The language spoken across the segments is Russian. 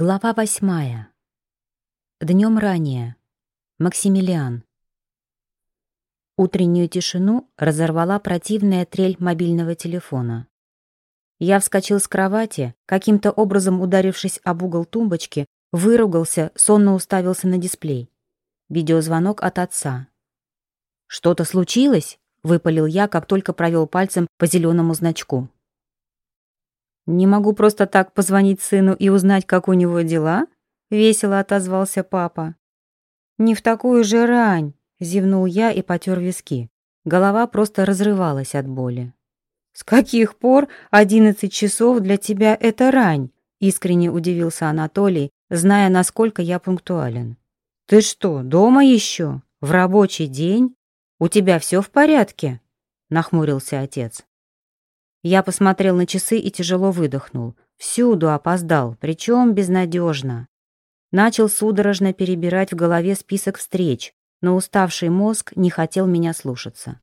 Глава восьмая. Днем ранее. Максимилиан. Утреннюю тишину разорвала противная трель мобильного телефона. Я вскочил с кровати, каким-то образом ударившись об угол тумбочки, выругался, сонно уставился на дисплей. Видеозвонок от отца. «Что-то случилось?» — выпалил я, как только провел пальцем по зеленому значку. «Не могу просто так позвонить сыну и узнать, как у него дела?» — весело отозвался папа. «Не в такую же рань!» — зевнул я и потер виски. Голова просто разрывалась от боли. «С каких пор одиннадцать часов для тебя — это рань?» — искренне удивился Анатолий, зная, насколько я пунктуален. «Ты что, дома еще? В рабочий день? У тебя все в порядке?» — нахмурился отец. Я посмотрел на часы и тяжело выдохнул. Всюду опоздал, причем безнадежно. Начал судорожно перебирать в голове список встреч, но уставший мозг не хотел меня слушаться.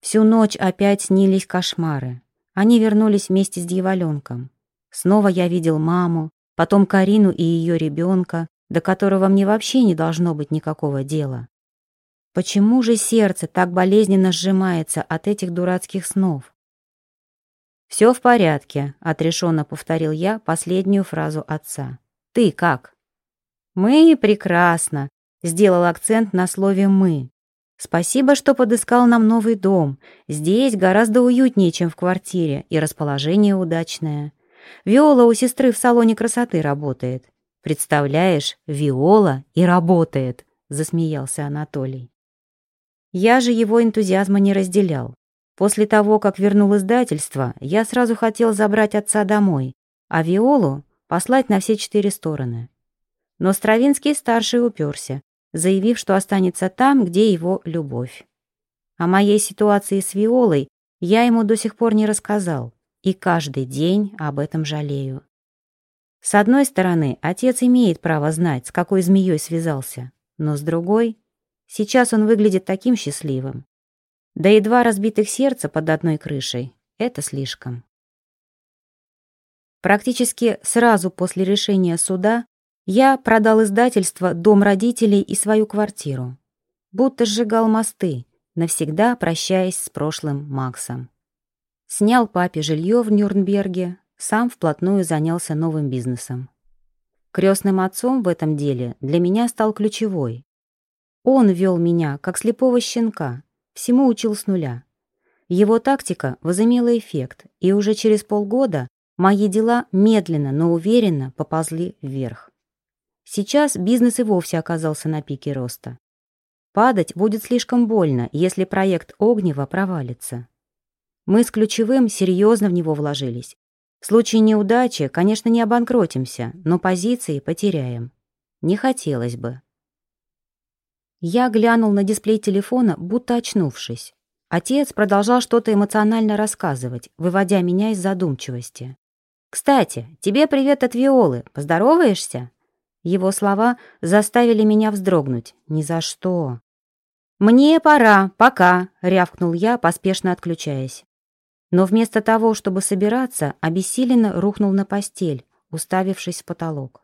Всю ночь опять снились кошмары. Они вернулись вместе с дьяволенком. Снова я видел маму, потом Карину и ее ребенка, до которого мне вообще не должно быть никакого дела. Почему же сердце так болезненно сжимается от этих дурацких снов? «Все в порядке», — отрешенно повторил я последнюю фразу отца. «Ты как?» «Мы прекрасно», — сделал акцент на слове «мы». «Спасибо, что подыскал нам новый дом. Здесь гораздо уютнее, чем в квартире, и расположение удачное. Виола у сестры в салоне красоты работает. Представляешь, Виола и работает», — засмеялся Анатолий. Я же его энтузиазма не разделял. После того, как вернул издательство, я сразу хотел забрать отца домой, а Виолу послать на все четыре стороны. Но Стравинский-старший уперся, заявив, что останется там, где его любовь. О моей ситуации с Виолой я ему до сих пор не рассказал, и каждый день об этом жалею. С одной стороны, отец имеет право знать, с какой змеей связался, но с другой, сейчас он выглядит таким счастливым, да и два разбитых сердца под одной крышей — это слишком. Практически сразу после решения суда я продал издательство, дом родителей и свою квартиру. Будто сжигал мосты, навсегда прощаясь с прошлым Максом. Снял папе жилье в Нюрнберге, сам вплотную занялся новым бизнесом. Крестным отцом в этом деле для меня стал ключевой. Он вел меня, как слепого щенка, Всему учил с нуля. Его тактика возымела эффект, и уже через полгода мои дела медленно, но уверенно поползли вверх. Сейчас бизнес и вовсе оказался на пике роста. Падать будет слишком больно, если проект Огнева провалится. Мы с ключевым серьезно в него вложились. В случае неудачи, конечно, не обанкротимся, но позиции потеряем. Не хотелось бы. Я глянул на дисплей телефона, будто очнувшись. Отец продолжал что-то эмоционально рассказывать, выводя меня из задумчивости. «Кстати, тебе привет от Виолы. Поздороваешься?» Его слова заставили меня вздрогнуть. «Ни за что!» «Мне пора, пока!» — рявкнул я, поспешно отключаясь. Но вместо того, чтобы собираться, обессиленно рухнул на постель, уставившись в потолок.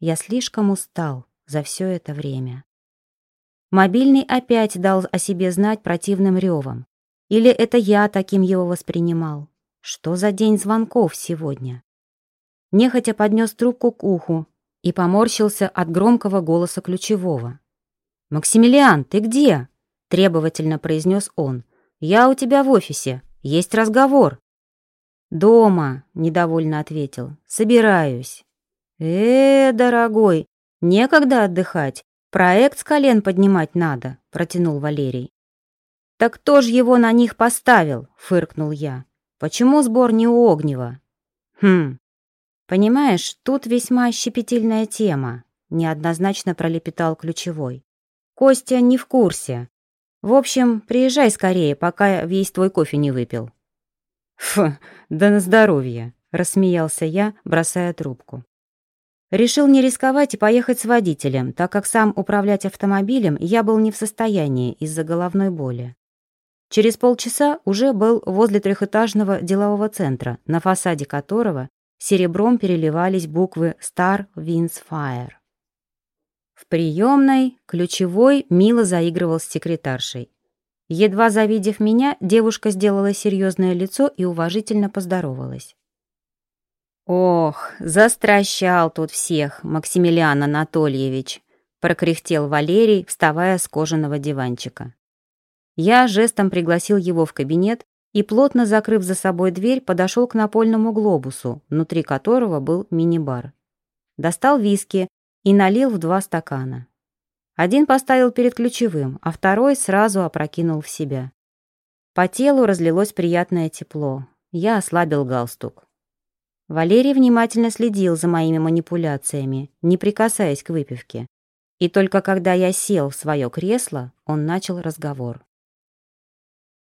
Я слишком устал за все это время. Мобильный опять дал о себе знать противным ревом. Или это я таким его воспринимал? Что за день звонков сегодня? Нехотя поднес трубку к уху и поморщился от громкого голоса ключевого. «Максимилиан, ты где?» — требовательно произнес он. «Я у тебя в офисе. Есть разговор». «Дома», — недовольно ответил. «Собираюсь». «Э, дорогой, некогда отдыхать. «Проект с колен поднимать надо», — протянул Валерий. «Так кто ж его на них поставил?» — фыркнул я. «Почему сбор не у Огнева?» «Хм, понимаешь, тут весьма щепетильная тема», — неоднозначно пролепетал ключевой. «Костя не в курсе. В общем, приезжай скорее, пока весь твой кофе не выпил». «Фу, да на здоровье», — рассмеялся я, бросая трубку. Решил не рисковать и поехать с водителем, так как сам управлять автомобилем я был не в состоянии из-за головной боли. Через полчаса уже был возле трехэтажного делового центра, на фасаде которого Серебром переливались буквы Star Wins Fire. В приемной ключевой мило заигрывал с секретаршей. Едва завидев меня, девушка сделала серьезное лицо и уважительно поздоровалась. «Ох, застращал тут всех, Максимилиан Анатольевич!» — прокряхтел Валерий, вставая с кожаного диванчика. Я жестом пригласил его в кабинет и, плотно закрыв за собой дверь, подошел к напольному глобусу, внутри которого был мини-бар. Достал виски и налил в два стакана. Один поставил перед ключевым, а второй сразу опрокинул в себя. По телу разлилось приятное тепло. Я ослабил галстук. Валерий внимательно следил за моими манипуляциями, не прикасаясь к выпивке. И только когда я сел в свое кресло, он начал разговор.